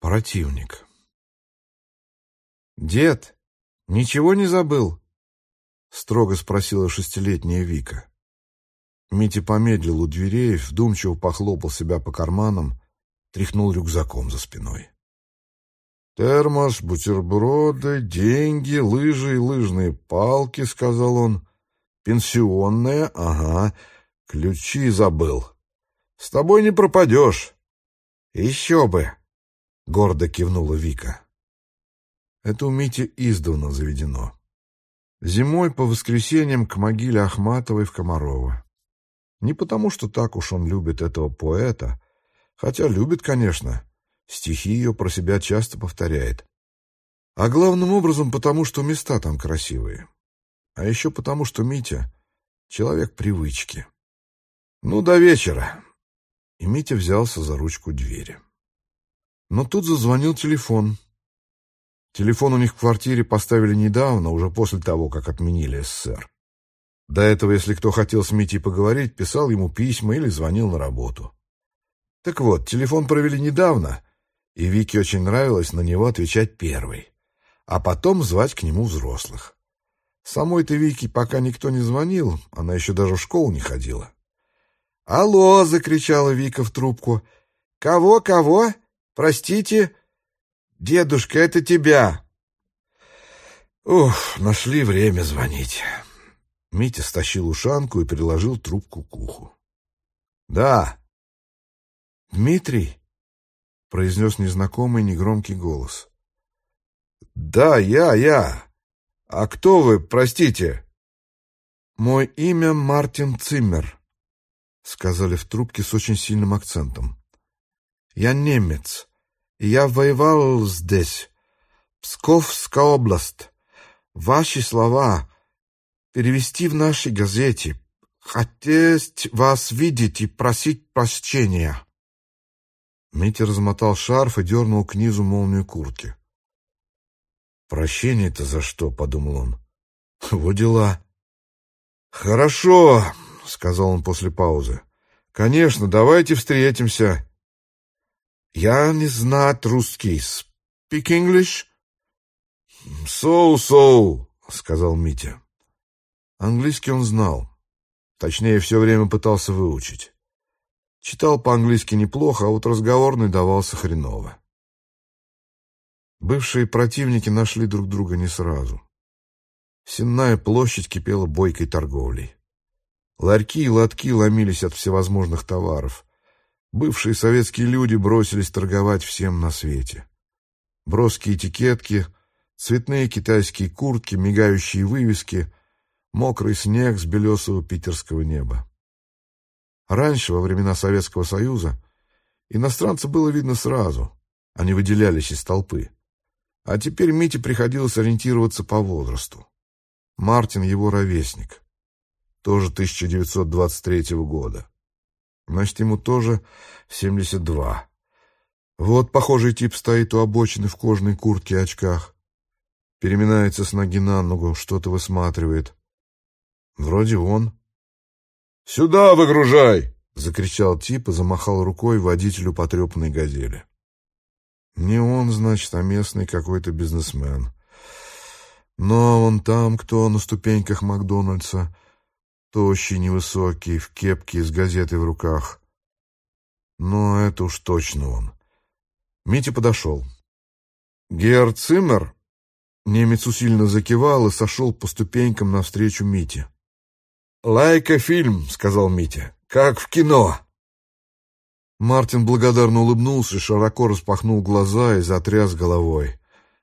Противник. «Дед, ничего не забыл?» — строго спросила шестилетняя Вика. Митя помедлил у дверей, вдумчиво похлопал себя по карманам, тряхнул рюкзаком за спиной. «Термос, бутерброды, деньги, лыжи и лыжные палки», — сказал он. «Пенсионная, ага. Ключи забыл. С тобой не пропадешь». «Еще бы!» — гордо кивнула Вика. Это у Мити издавна заведено. Зимой по воскресеньям к могиле Ахматовой в Комарово. Не потому, что так уж он любит этого поэта, хотя любит, конечно, стихи ее про себя часто повторяет, а главным образом потому, что места там красивые. А еще потому, что Митя — человек привычки. Ну, до вечера. И Митя взялся за ручку двери. Но тут зазвонил телефон. Телефон у них в квартире поставили недавно, уже после того, как отменили СССР. До этого, если кто хотел с Митей поговорить, писал ему письма или звонил на работу. Так вот, телефон провели недавно, и Вике очень нравилось на него отвечать первой, а потом звать к нему взрослых. Самой-то Вике пока никто не звонил, она еще даже в школу не ходила. «Алло!» — закричала Вика в трубку. «Кого, кого? Простите?» «Дедушка, это тебя!» Ух, нашли время звонить. Митя стащил ушанку и приложил трубку к уху. «Да». «Дмитрий?» — произнес незнакомый негромкий голос. «Да, я, я. А кто вы, простите?» «Мой имя Мартин Циммер», — сказали в трубке с очень сильным акцентом. «Я немец, я воевал здесь, Псковская область. Ваши слова перевести в нашей газете. Хотеть вас видеть и просить прощения». Митя размотал шарф и дернул к низу молнию куртки. «Прощение-то за что?» — подумал он. «Вот дела». «Хорошо», — сказал он после паузы. «Конечно, давайте встретимся». «Я не знаю русский. Speak English?» «So-so», — сказал Митя. Английский он знал. Точнее, все время пытался выучить. Читал по-английски неплохо, а вот разговорный давался хреново. Бывшие противники нашли друг друга не сразу. Сенная площадь кипела бойкой торговлей. Ларьки и лотки ломились от всевозможных товаров. Бывшие советские люди бросились торговать всем на свете. Броские этикетки, цветные китайские куртки, мигающие вывески, мокрый снег с белесого питерского неба. Раньше, во времена Советского Союза, иностранца было видно сразу, они выделялись из толпы. А теперь Мите приходилось ориентироваться по возрасту. Мартин его ровесник, тоже 1923 года. Значит, ему тоже 72. Вот похожий тип стоит у обочины в кожаной куртке и очках. Переминается с ноги на ногу, что-то высматривает. Вроде он. «Сюда выгружай!» — закричал тип и замахал рукой водителю потрепанной «Газели». Не он, значит, а местный какой-то бизнесмен. Но он там, кто на ступеньках Макдональдса, тощий, невысокий, в кепке с газетой в руках. Но это уж точно он. Митя подошел. Герр Циммер, немец усиленно закивал и сошел по ступенькам навстречу Мите. «Лайка фильм», — сказал Митя, — «как в кино». Мартин благодарно улыбнулся, широко распахнул глаза и затряс головой.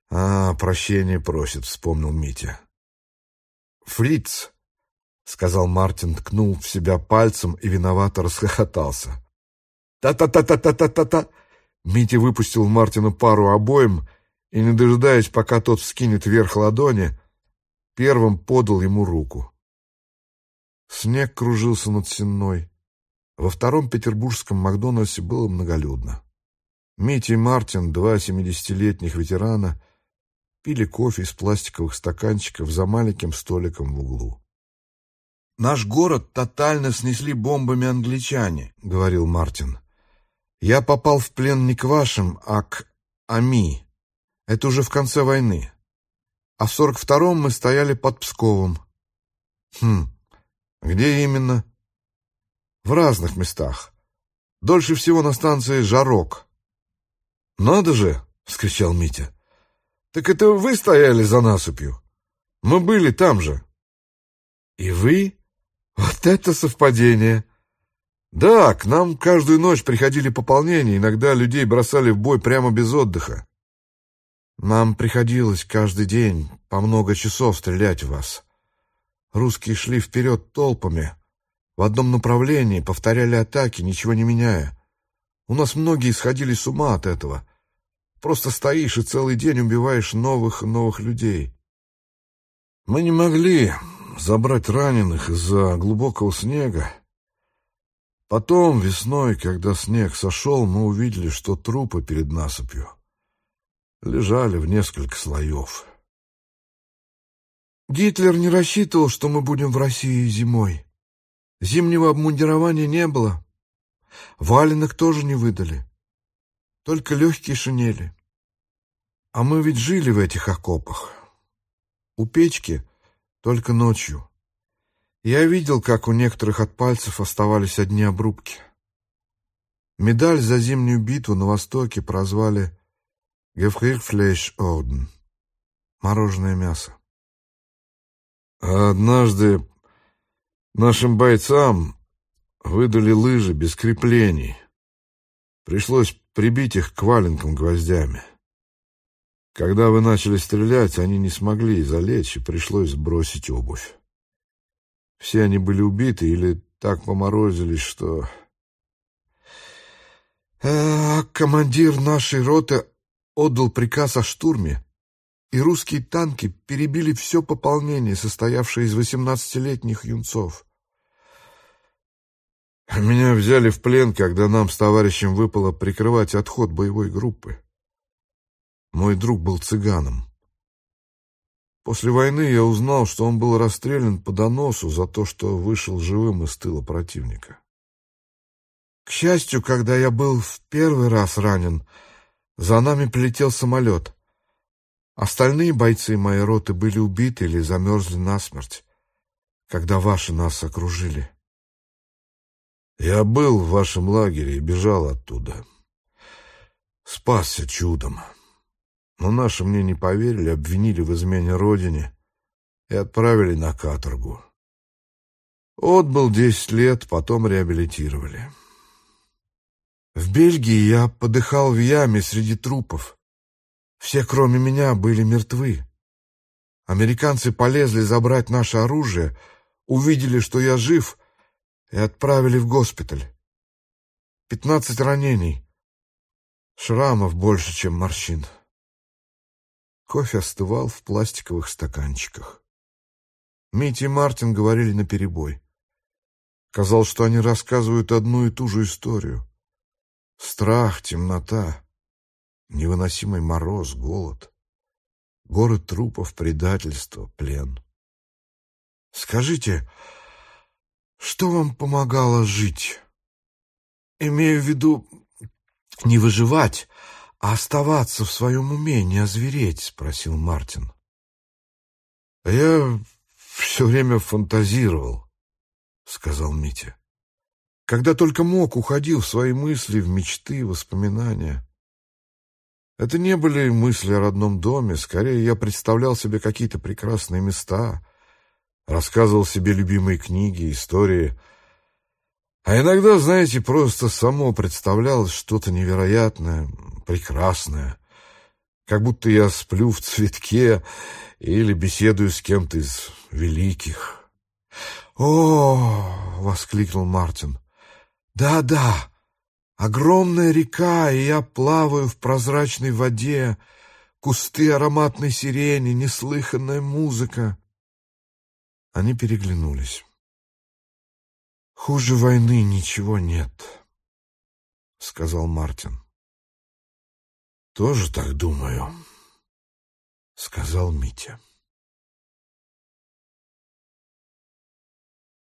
«А, прощение просит», — вспомнил Митя. «Фриц», — сказал Мартин, ткнул в себя пальцем и виновато расхохотался. «Та-та-та-та-та-та-та-та!» Митя выпустил Мартину пару обоим и, не дожидаясь, пока тот вскинет вверх ладони, первым подал ему руку. Снег кружился над Сенной. Во втором петербургском Макдональдсе было многолюдно. Митя и Мартин, два семидесятилетних ветерана, пили кофе из пластиковых стаканчиков за маленьким столиком в углу. «Наш город тотально снесли бомбами англичане», — говорил Мартин. «Я попал в плен не к вашим, а к Ами. Это уже в конце войны. А в сорок втором мы стояли под Псковом. Хм, где именно? В разных местах. Дольше всего на станции Жарок. «Надо же!» — вскричал Митя. «Так это вы стояли за насыпью? Мы были там же». «И вы? Вот это совпадение!» «Да, к нам каждую ночь приходили пополнения, иногда людей бросали в бой прямо без отдыха. Нам приходилось каждый день по много часов стрелять в вас. Русские шли вперед толпами, в одном направлении, повторяли атаки, ничего не меняя. У нас многие сходили с ума от этого. Просто стоишь и целый день убиваешь новых и новых людей. Мы не могли забрать раненых из-за глубокого снега. Потом, весной, когда снег сошел, мы увидели, что трупы перед насыпью лежали в несколько слоев. Гитлер не рассчитывал, что мы будем в России зимой. Зимнего обмундирования не было. Валенок тоже не выдали. Только легкие шинели. А мы ведь жили в этих окопах. У печки только ночью. Я видел, как у некоторых от пальцев оставались одни обрубки. Медаль за зимнюю битву на Востоке прозвали «Гефрирфлеш Орден» — мороженое мясо. А однажды Нашим бойцам выдали лыжи без креплений. Пришлось прибить их к валенкам гвоздями. Когда вы начали стрелять, они не смогли залечь, и пришлось сбросить обувь. Все они были убиты или так поморозились, что... А командир нашей роты отдал приказ о штурме, и русские танки перебили все пополнение, состоявшее из восемнадцатилетних юнцов. Меня взяли в плен, когда нам с товарищем выпало прикрывать отход боевой группы. Мой друг был цыганом. После войны я узнал, что он был расстрелян по доносу за то, что вышел живым из тыла противника. К счастью, когда я был в первый раз ранен, за нами прилетел самолет. Остальные бойцы моей роты были убиты или замерзли насмерть, когда ваши нас окружили. Я был в вашем лагере и бежал оттуда. Спасся чудом. Но наши мне не поверили, обвинили в измене родине и отправили на каторгу. Отбыл десять лет, потом реабилитировали. В Бельгии я подыхал в яме среди трупов. Все, кроме меня, были мертвы. Американцы полезли забрать наше оружие, увидели, что я жив — и отправили в госпиталь. Пятнадцать ранений. Шрамов больше, чем морщин. Кофе остывал в пластиковых стаканчиках. Митя и Мартин говорили наперебой. Казалось, что они рассказывают одну и ту же историю. Страх, темнота, невыносимый мороз, голод, горы трупов, предательство, плен. «Скажите, что вам помогало жить? Имею в виду не выживать, а оставаться в своем уме, не озвереть, спросил Мартин. Я все время фантазировал, сказал Митя. Когда только мог, уходил в свои мысли, в мечты, воспоминания. Это не были мысли о родном доме, скорее я представлял себе какие-то прекрасные места, рассказывал себе любимые книги, истории. А иногда, знаете, просто само представлялось что-то невероятное, прекрасное. Как будто я сплю в цветке или беседую с кем-то из великих. «О!» — воскликнул Мартин. «Да-да, огромная река, и я плаваю в прозрачной воде, кусты ароматной сирени, неслыханная музыка». Они переглянулись. «Хуже войны ничего нет», — сказал Мартин. «Тоже так думаю», — сказал Митя.